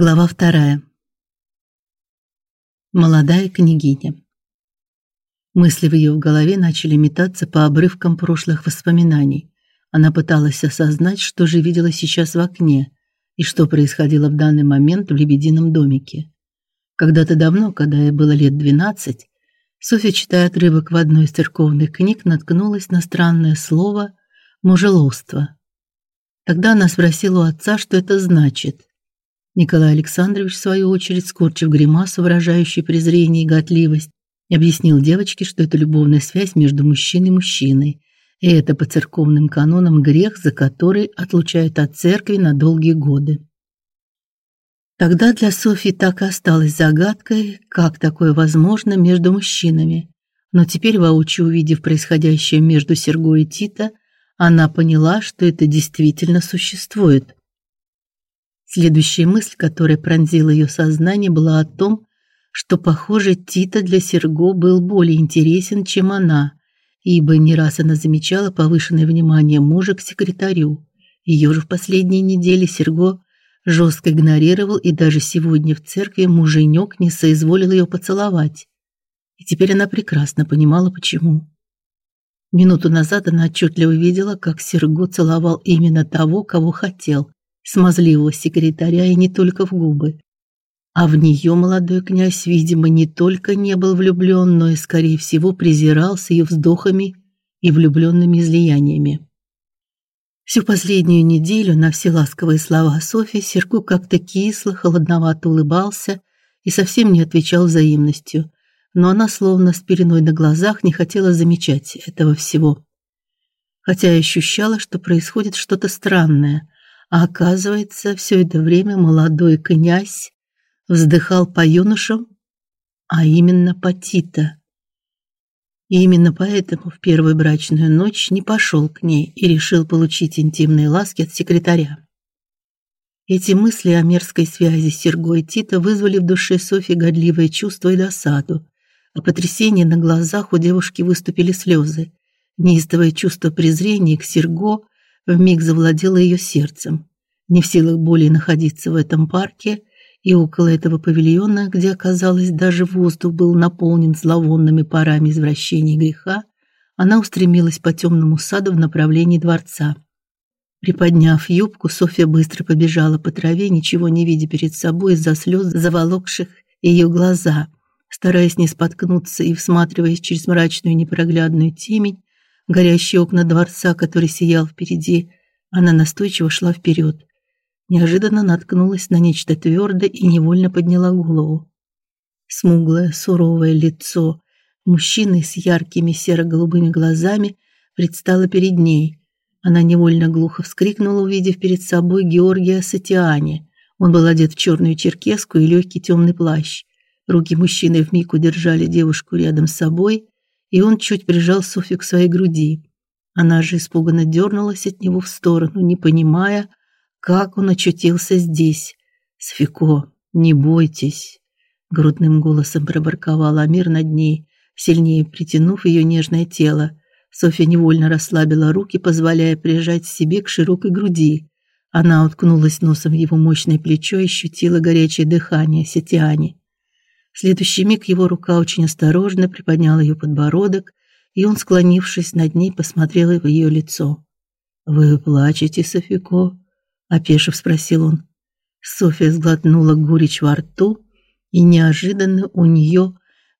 Глава вторая. Молодая княгиня. Мысли в ее голове начали метаться по обрывкам прошлых воспоминаний. Она пыталась осознать, что же видела сейчас в окне и что происходило в данный момент в лебедином домике. Когда-то давно, когда ей было лет 12, Софья, читая отрывок в одной из церковных книг, наткнулась на странное слово мужеловство. Тогда она спросила у отца, что это значит. Николай Александрович, в свою очередь, скорчив гримасу, выражающую презрение и годливость, объяснил девочке, что это любовная связь между мужчиной и мужчиной, и это по церковным канонам грех, за который отлучают от церкви на долгие годы. Тогда для Софьи так и осталось загадкой, как такое возможно между мужчинами. Но теперь, воочию увидев происходящее между Серго и Тита, она поняла, что это действительно существует. Следующая мысль, которая пронзила ее сознание, была о том, что, похоже, Тита для Серго был более интересен, чем она, ибо не раз она замечала повышенное внимание мужа к секретарю. Ее же в последние недели Серго жестко игнорировал, и даже сегодня в церкви муженек не соизволил ее поцеловать. И теперь она прекрасно понимала, почему. Минуту назад она отчетливо видела, как Серго целовал именно того, кого хотел, смазливого секретаря и не только в губы. А в нее молодой князь, видимо, не только не был влюблен, но и скорее всего презирал с ее вздохами и влюбленными излияниями. Всю последнюю неделю на все ласковые слова Софьи Серку как-то кисло, холодновато улыбался и совсем не отвечал взаимностью, но она словно с пеленой на глазах не хотела замечать этого всего. Хотя ощущала, что происходит что-то странное, а оказывается, все это время молодой князь вздыхал по юношам, а именно по Тита. И именно поэтому в первую брачную ночь не пошел к ней и решил получить интимные ласки от секретаря. Эти мысли о мерзкой связи Серго и Тита вызвали в душе Софьи годливое чувство и досаду. а потрясении на глазах у девушки выступили слезы. Неистовое чувство презрения к Серго вмиг завладело ее сердцем. Не в силах более находиться в этом парке и около этого павильона, где, оказалось, даже воздух был наполнен зловонными парами извращения и греха, она устремилась по темному саду в направлении дворца. Приподняв юбку, Софья быстро побежала по траве, ничего не видя перед собой из-за слез, заволокших ее глаза. Стараясь не споткнуться и всматриваясь через мрачную непроглядную темень, горящие окна дворца, который сиял впереди, она настойчиво шла вперед. Неожиданно наткнулась на нечто твердое и невольно подняла голову. Смуглое, суровое лицо мужчины с яркими серо-голубыми глазами предстало перед ней. Она невольно глухо вскрикнула, увидев перед собой Георгия Сатиани. Он был одет в черную черкеску и легкий темный плащ. Руки мужчины вмиг удержали девушку рядом с собой, и он чуть прижал Софью к своей груди. Она же испуганно дернулась от него в сторону, не понимая, как он очутился здесь. Сфико, не бойтесь, грудным голосом проборковал Амир над ней, сильнее притянув ее нежное тело. Софья невольно расслабила руки, позволяя прижать себе к широкой груди. Она уткнулась носом в его мощное плечо и ощутила горячее дыхание Сетиани. В следующий миг его рука очень осторожно приподняла ее подбородок, и он, склонившись над ней, посмотрел в ее лицо. "Вы плачете, Софико?" опешив спросил он. Софья сглотнула горечь во рту, и неожиданно у нее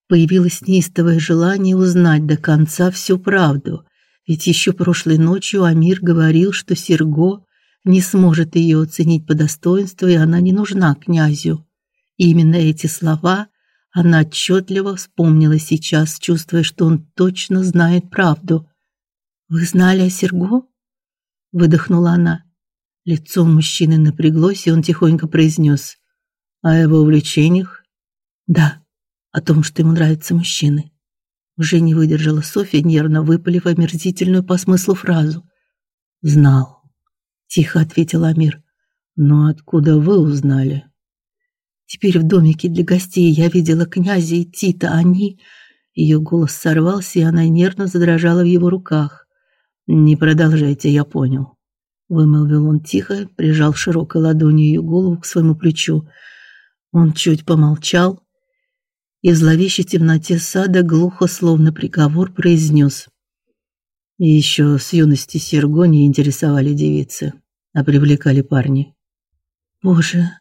появилось неистовое желание узнать до конца всю правду. Ведь еще прошлой ночью Амир говорил, что Серго не сможет ее оценить по достоинству, и она не нужна князю. И именно эти слова она отчетливо вспомнила сейчас, чувствуя, что он точно знает правду. Вы знали о Серго? выдохнула она. Лицо мужчины напряглось, и он тихонько произнес: "О его увлечениях?" "Да, о том, что ему нравятся мужчины." Уже не выдержала Софья, нервно выпалив омерзительную по смыслу фразу. "Знал", тихо ответил Амир. "Но откуда вы узнали?" Теперь в домике для гостей я видела князя и Тита, они Ее голос сорвался, и она нервно задрожала в его руках. Не продолжайте, я понял. вымолвил он тихо, прижал широкой ладонью ее голову к своему плечу. Он чуть помолчал и в зловещей темноте сада глухо, словно приговор, произнес: "И еще с юности Серго не интересовали девицы, а привлекали парни". "Боже",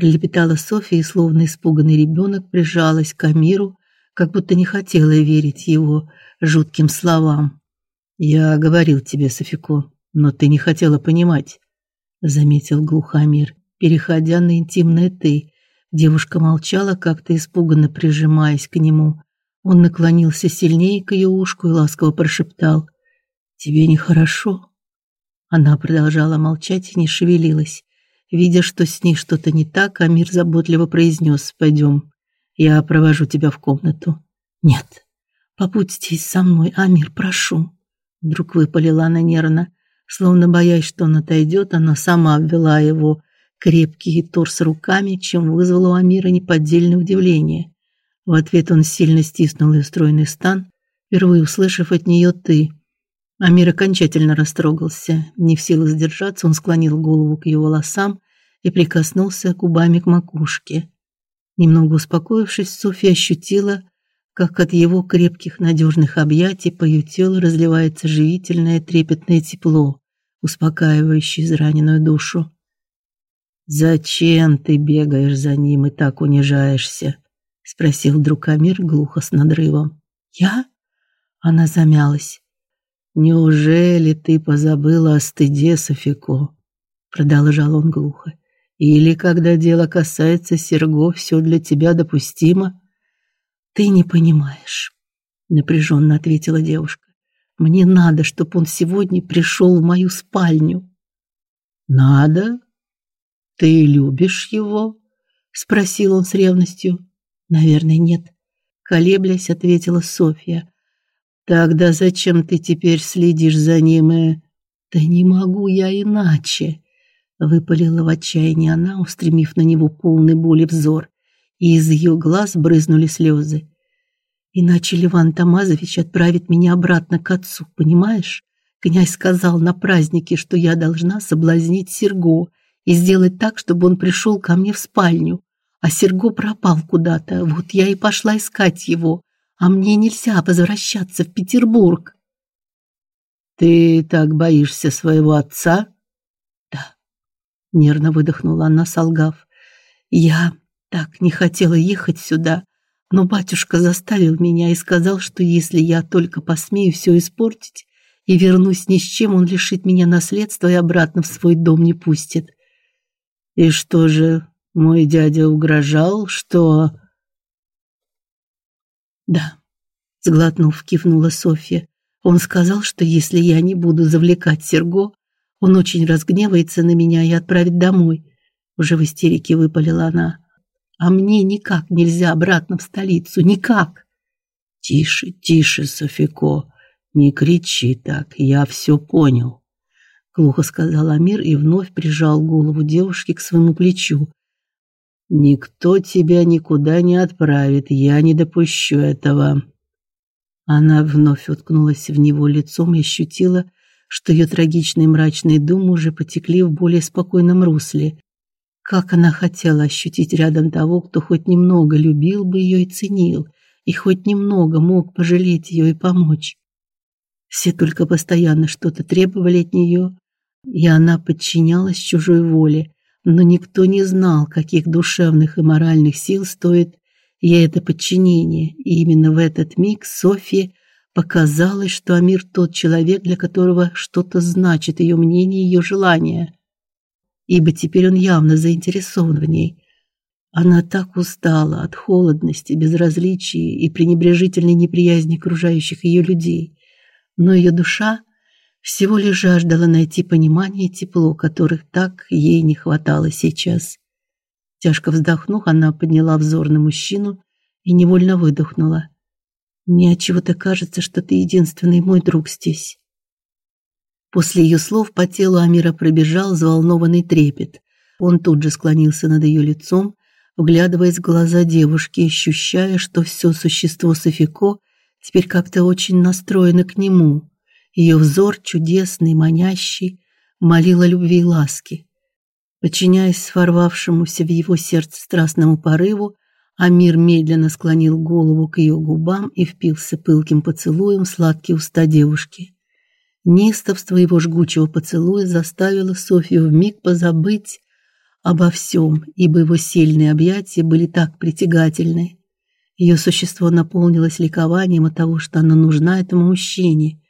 пролепетала Софья и словно испуганный ребенок прижалась к Амиру, как будто не хотела верить его жутким словам. "Я говорил тебе, Софико, но ты не хотела понимать", заметил Глухомир, переходя на интимное ты. Девушка молчала, как-то испуганно прижимаясь к нему. Он наклонился сильнее к ее ушку и ласково прошептал: "Тебе нехорошо?" Она продолжала молчать и не шевелилась. Видя, что с ней что-то не так, Амир заботливо произнес: "Пойдем, я провожу тебя в комнату". "Нет. Побудьте со мной, Амир, прошу". Вдруг выпалила она нервно, словно боясь, что он отойдет, она сама обвела его крепкий торс руками, чем вызвало у Амира неподдельное удивление. В ответ он сильно стиснул ее стройный стан, впервые услышав от нее «ты». Амир окончательно растрогался. Не в силах сдержаться, он склонил голову к ее волосам и прикоснулся губами к макушке. Немного успокоившись, Софья ощутила, как от его крепких надежных объятий по ее телу разливается живительное трепетное тепло, успокаивающее израненную душу. Зачем ты бегаешь за ним и так унижаешься? спросил вдруг Амир глухо с надрывом. Я? Она замялась. Неужели ты позабыла о стыде, Софико? продолжал он глухо. Или когда дело касается Серго, все для тебя допустимо? Ты не понимаешь, напряженно ответила девушка. Мне надо, чтобы он сегодня пришел в мою спальню. Надо? Ты любишь его? спросил он с ревностью. Наверное, нет, колеблясь, ответила Софья. Тогда зачем ты теперь следишь за ним и Да не могу я иначе, выпалила в отчаянии она, устремив на него полный боли взор, и из ее глаз брызнули слезы. Иначе Леван Тамазович отправит меня обратно к отцу, понимаешь? Князь сказал на празднике, что я должна соблазнить Серго и сделать так, чтобы он пришел ко мне в спальню. А Серго пропал куда-то. Вот я и пошла искать его. А мне нельзя возвращаться в Петербург. Ты так боишься своего отца? Да. Нервно выдохнула она, солгав. Я так не хотела ехать сюда, но батюшка заставил меня и сказал, что если я только посмею все испортить и вернусь ни с чем, он лишит меня наследства и обратно в свой дом не пустит. И что же, мой дядя угрожал, что Да, сглотнув, кивнула Софья. Он сказал, что если я не буду завлекать Серго, он очень разгневается на меня и отправит домой. Уже в истерике выпалила она. А мне никак нельзя обратно в столицу, никак. Тише, тише, Софико, не кричи так, я все понял глухо сказал Амир и вновь прижал голову девушки к своему плечу. Никто тебя никуда не отправит, я не допущу этого. Она вновь уткнулась в него лицом и ощутила, что ее трагичные мрачные думы уже потекли в более спокойном русле. Как она хотела ощутить рядом того, кто хоть немного любил бы ее и ценил, и хоть немного мог пожалеть ее и помочь. Все только постоянно что-то требовали от нее, и она подчинялась чужой воле, но никто не знал, каких душевных и моральных сил стоит ей это подчинение. И именно в этот миг Софье показалось, что Амир тот человек, для которого что-то значит ее мнение, ее желание. Ибо теперь он явно заинтересован в ней. Она так устала от холодности, безразличия и пренебрежительной неприязни окружающих ее людей. Но ее душа всего лишь жаждала найти понимание и тепло, которых так ей не хватало сейчас. Тяжко вздохнув, она подняла взор на мужчину и невольно выдохнула. Мне отчего-то кажется, что ты единственный мой друг здесь. После ее слов по телу Амира пробежал взволнованный трепет. Он тут же склонился над ее лицом, вглядываясь в глаза девушки, ощущая, что все существо Софико теперь как-то очень настроено к нему. Ее взор чудесный, манящий, молила любви и ласки. Подчиняясь сворвавшемуся в его сердце страстному порыву, Амир медленно склонил голову к ее губам и впился пылким поцелуем в сладкие уста девушки. Неистовство его жгучего поцелуя заставило Софию вмиг позабыть обо всем, ибо его сильные объятия были так притягательны. Ее существо наполнилось ликованием от того, что она нужна этому мужчине.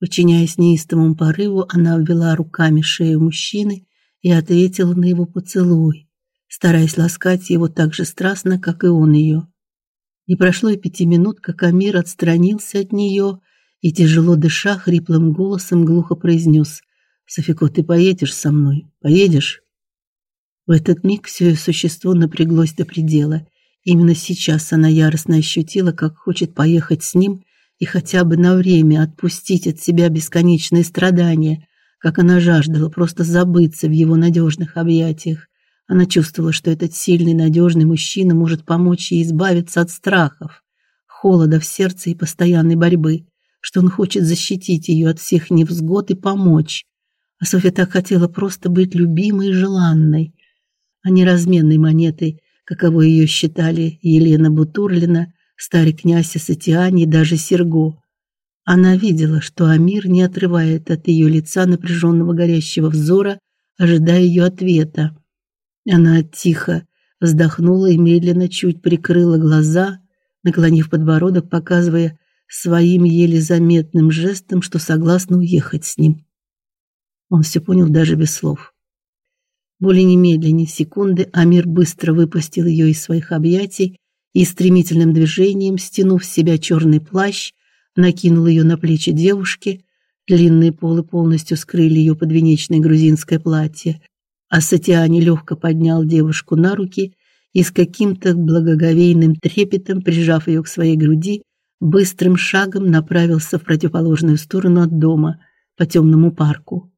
Подчиняясь неистовому порыву, она обвела руками шею мужчины и ответила на его поцелуй стараясь ласкать его так же страстно, как и он ее. Не прошло и пяти минут, как Амир отстранился от нее и тяжело дыша хриплым голосом глухо произнес: "Софико, ты поедешь со мной? Поедешь?" В этот миг все ее существо напряглось до предела. Именно сейчас она яростно ощутила, как хочет поехать с ним и хотя бы на время отпустить от себя бесконечные страдания, как она жаждала просто забыться в его надежных объятиях. Она чувствовала, что этот сильный, надежный мужчина может помочь ей избавиться от страхов, холода в сердце и постоянной борьбы, что он хочет защитить ее от всех невзгод и помочь. А Софья так хотела просто быть любимой и желанной, а не разменной монетой, каково ее считали Елена Бутурлина, старый князь Асатиани и даже Серго. Она видела, что Амир не отрывает от ее лица напряженного горящего взора, ожидая ее ответа. Она тихо вздохнула и медленно чуть прикрыла глаза, наклонив подбородок, показывая своим еле заметным жестом, что согласна уехать с ним. Он все понял даже без слов. Более немедленно секунды Амир быстро выпустил ее из своих объятий и стремительным движением, стянув с себя черный плащ, накинул ее на плечи девушки. Длинные полы полностью скрыли ее подвенечное грузинское платье, а Сатиани легко поднял девушку на руки и с каким-то благоговейным трепетом, прижав ее к своей груди, быстрым шагом направился в противоположную сторону от дома, по темному парку.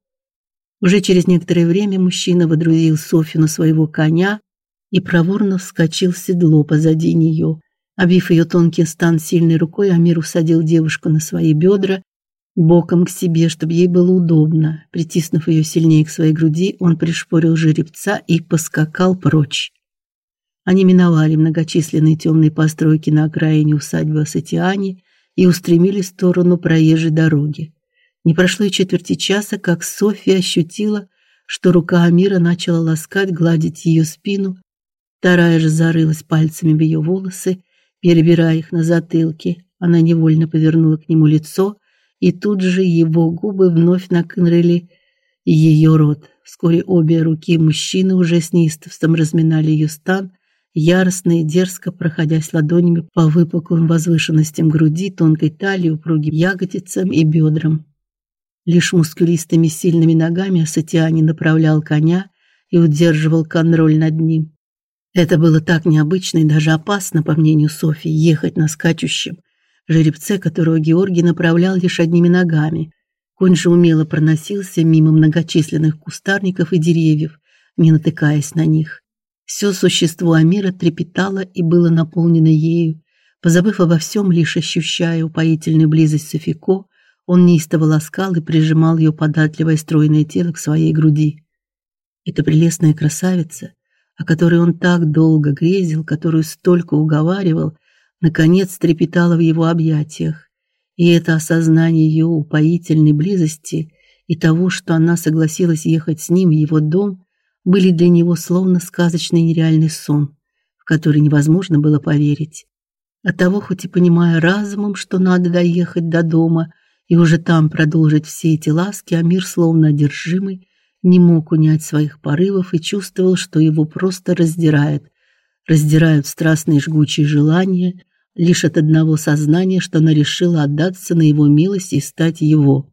Уже через некоторое время мужчина водрузил Софью на своего коня и проворно вскочил в седло позади нее. Обвив ее тонкий стан сильной рукой, Амир усадил девушку на свои бедра боком к себе, чтобы ей было удобно. Притиснув ее сильнее к своей груди, он пришпорил жеребца и поскакал прочь. Они миновали многочисленные темные постройки на окраине усадьбы Асатиани и устремились в сторону проезжей дороги. Не прошло и четверти часа, как Софья ощутила, что рука Амира начала ласкать, гладить ее спину. Вторая же зарылась пальцами в ее волосы, перебирая их на затылке. Она невольно повернула к нему лицо и тут же его губы вновь накрыли ее рот. Вскоре обе руки мужчины уже с неистовством разминали ее стан, яростно и дерзко проходясь ладонями по выпуклым возвышенностям груди, тонкой талии, упругим ягодицам и бедрам. Лишь мускулистыми сильными ногами Асатиани направлял коня и удерживал контроль над ним. Это было так необычно и даже опасно, по мнению Софии, ехать на скачущем жеребце, которого Георгий направлял лишь одними ногами. Конь же умело проносился мимо многочисленных кустарников и деревьев, не натыкаясь на них. Все существо Амира трепетало и было наполнено ею. Позабыв обо всем, лишь ощущая упоительную близость Софико, он неистово ласкал и прижимал ее податливое стройное тело к своей груди. Эта прелестная красавица, о которой он так долго грезил, которую столько уговаривал, наконец трепетала в его объятиях. И это осознание ее упоительной близости и того, что она согласилась ехать с ним в его дом, были для него словно сказочный нереальный сон, в который невозможно было поверить. От того, хоть и понимая разумом, что надо доехать до дома и уже там продолжить все эти ласки, Амир, словно одержимый, не мог унять своих порывов и чувствовал, что его просто раздирает. Раздирают страстные жгучие желания, лишь от одного сознания, что она решила отдаться на его милость и стать его.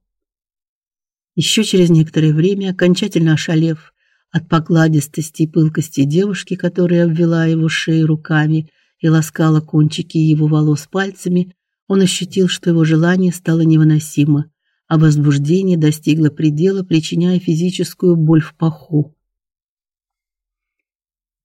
Еще через некоторое время, окончательно ошалев от покладистости и пылкости девушки, которая обвела его шею руками и ласкала кончики его волос пальцами, он ощутил, что его желание стало невыносимо, а возбуждение достигло предела, причиняя физическую боль в паху.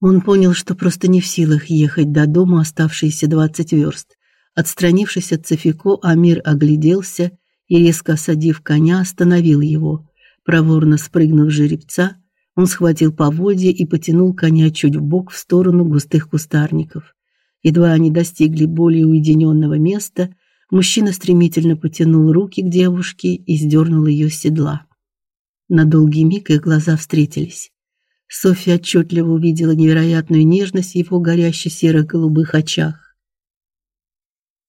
Он понял, что просто не в силах ехать до дома оставшиеся двадцать верст. Отстранившись от Цефико, Амир огляделся и резко осадив коня, остановил его. Проворно спрыгнув с жеребца, он схватил поводья и потянул коня чуть вбок в сторону густых кустарников. Едва они достигли более уединенного места, мужчина стремительно потянул руки к девушке и сдернул ее с седла. На долгий миг их глаза встретились. Софья отчетливо увидела невероятную нежность в его горящих серых голубых очах.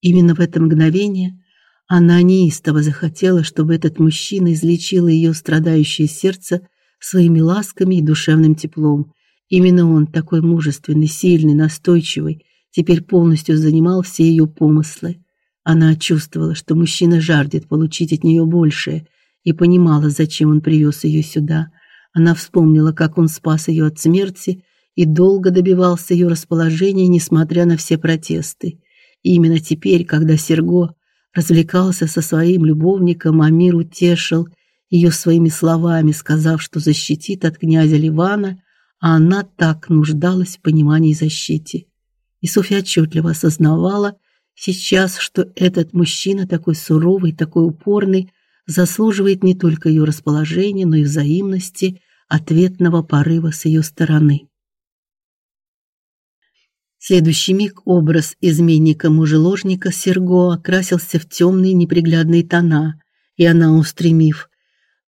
Именно в это мгновение она неистово захотела, чтобы этот мужчина излечил ее страдающее сердце своими ласками и душевным теплом. Именно он, такой мужественный, сильный, настойчивый, теперь полностью занимал все ее помыслы. Она чувствовала, что мужчина жаждет получить от нее большее, и понимала, зачем он привез ее сюда. Она вспомнила, как он спас ее от смерти и долго добивался ее расположения, несмотря на все протесты. И именно теперь, когда Серго развлекался со своим любовником, Амир утешил ее своими словами, сказав, что защитит от князя Ливана, а она так нуждалась в понимании и защите. И Софья отчетливо осознавала сейчас, что этот мужчина такой суровый, такой упорный, заслуживает не только ее расположения, но и взаимности, ответного порыва с ее стороны следующий миг образ изменника-мужеложника Серго окрасился в темные неприглядные тона, и она, устремив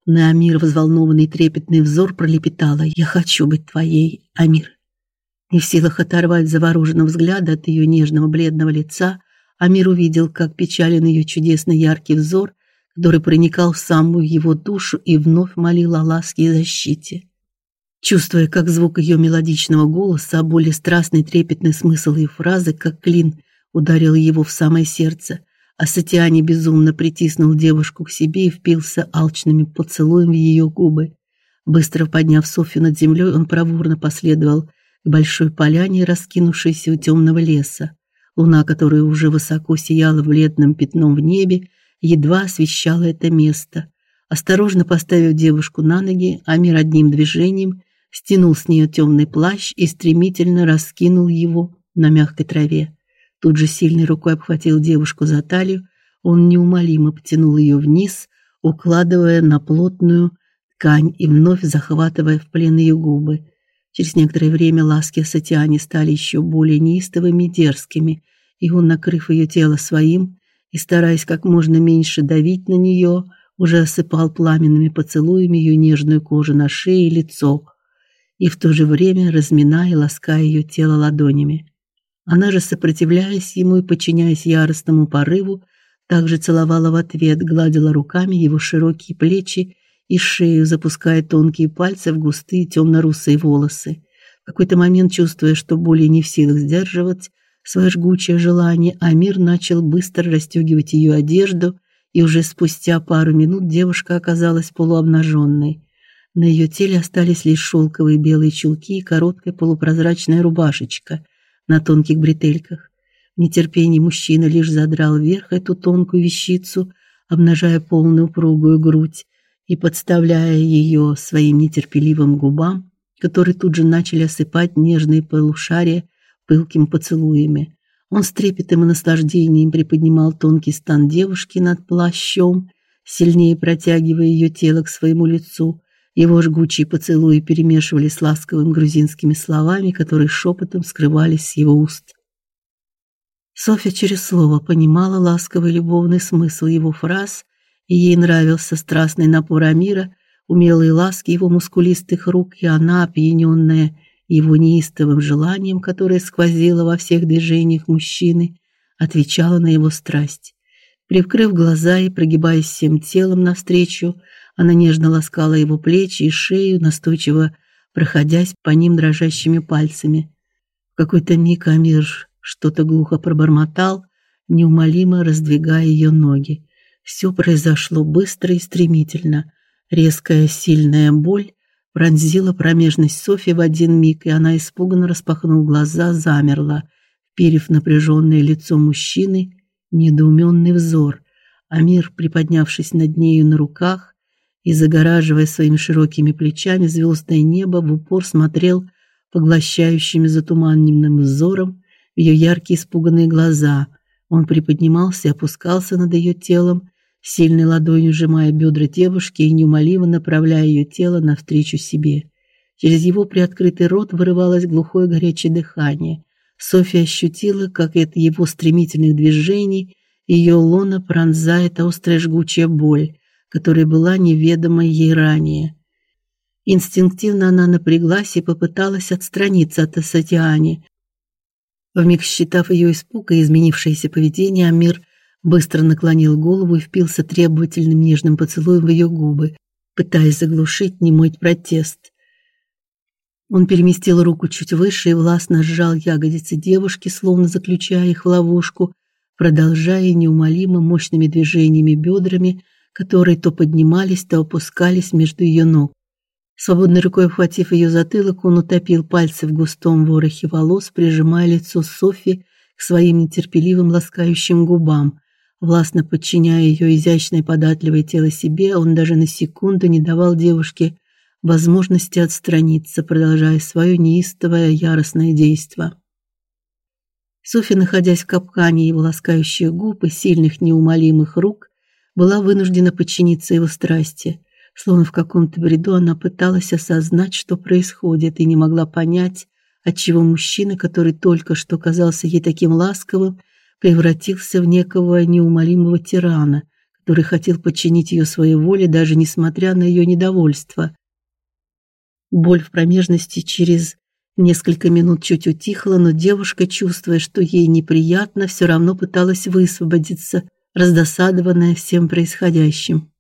на Амир взволнованный трепетный взор, пролепетала: "Я хочу быть твоей, Амир". Не в силах оторвать завороженного взгляда от ее нежного бледного лица, Амир увидел, как печален ее чудесно яркий взор, который проникал в самую его душу и вновь молил о ласке и защите. Чувствуя, как звук ее мелодичного голоса, более страстный трепетный смысл ее фразы, как клин, ударил его в самое сердце, а безумно притиснул девушку к себе и впился алчными поцелуем в ее губы. Быстро подняв Софью над землей, он проворно последовал к большой поляне, раскинувшейся у темного леса. Луна, которая уже высоко сияла бледным пятном в небе, едва освещала это место. Осторожно поставив девушку на ноги, Амир одним движением стянул с нее темный плащ и стремительно раскинул его на мягкой траве. Тут же сильной рукой обхватил девушку за талию, он неумолимо потянул ее вниз, укладывая на плотную ткань и вновь захватывая в плен ее губы. Через некоторое время ласки Сатиани стали еще более неистовыми и дерзкими, и он, накрыв ее тело своим и стараясь как можно меньше давить на нее, уже осыпал пламенными поцелуями ее нежную кожу на шее и лицо и в то же время разминая и лаская ее тело ладонями. Она же, сопротивляясь ему и подчиняясь яростному порыву, также целовала в ответ, гладила руками его широкие плечи и шею, запуская тонкие пальцы в густые темно-русые волосы. В какой-то момент, чувствуя, что более не в силах сдерживать свое жгучее желание, Амир начал быстро расстегивать ее одежду, и уже спустя пару минут девушка оказалась полуобнаженной. На ее теле остались лишь шелковые белые чулки и короткая полупрозрачная рубашечка на тонких бретельках. В нетерпении мужчина лишь задрал вверх эту тонкую вещицу, обнажая полную упругую грудь и подставляя ее своим нетерпеливым губам, которые тут же начали осыпать нежные полушария пылкими поцелуями. Он с трепетом и наслаждением приподнимал тонкий стан девушки над плащом, сильнее протягивая ее тело к своему лицу, его жгучие поцелуи перемешивались с ласковыми грузинскими словами, которые шепотом скрывались с его уст. Софья через слово понимала ласковый любовный смысл его фраз, ей нравился страстный напор Амира, умелые ласки его мускулистых рук, и она, опьяненная его неистовым желанием, которое сквозило во всех движениях мужчины, отвечала на его страсть. Прикрыв глаза и прогибаясь всем телом навстречу, она нежно ласкала его плечи и шею, настойчиво проходясь по ним дрожащими пальцами. В какой-то миг Амир что-то глухо пробормотал, неумолимо раздвигая ее ноги. Все произошло быстро и стремительно. Резкая сильная боль пронзила промежность Софьи в один миг, и она испуганно распахнув глаза, замерла, вперев напряженное лицо мужчины недоуменный взор. Амир, приподнявшись над нею на руках, и загораживая своими широкими плечами звездное небо, в упор смотрел поглощающим затуманенным взором в ее яркие испуганные глаза. Он приподнимался и опускался над ее телом, сильной ладонью сжимая бедра девушки и неумолимо направляя ее тело навстречу себе. Через его приоткрытый рот вырывалось глухое горячее дыхание. Софья ощутила, как от его стремительных движений ее лона пронзает острая жгучая боль, которая была неведома ей ранее. Инстинктивно она напряглась и попыталась отстраниться от Асатиани. Вмиг считав ее испуг и изменившееся поведение, Амир быстро наклонил голову и впился требовательным нежным поцелуем в ее губы, пытаясь заглушить немой протест. Он переместил руку чуть выше и властно сжал ягодицы девушки, словно заключая их в ловушку, продолжая неумолимо мощными движениями бедрами, которые то поднимались, то опускались между ее ног. Свободной рукой обхватив ее затылок, он утопил пальцы в густом ворохе волос, прижимая лицо Софи к своим нетерпеливым ласкающим губам. Властно подчиняя ее изящное податливое тело себе, он даже на секунду не давал девушке возможности отстраниться, продолжая свое неистовое яростное действие. Софи, находясь в капкане его ласкающих губ и сильных неумолимых рук, была вынуждена подчиниться его страсти. Словно в каком-то бреду она пыталась осознать, что происходит, и не могла понять, отчего мужчина, который только что казался ей таким ласковым, превратился в некого неумолимого тирана, который хотел подчинить ее своей воле даже несмотря на ее недовольство. Боль в промежности через несколько минут чуть утихла, но девушка, чувствуя, что ей неприятно, все равно пыталась высвободиться, раздосадованная всем происходящим.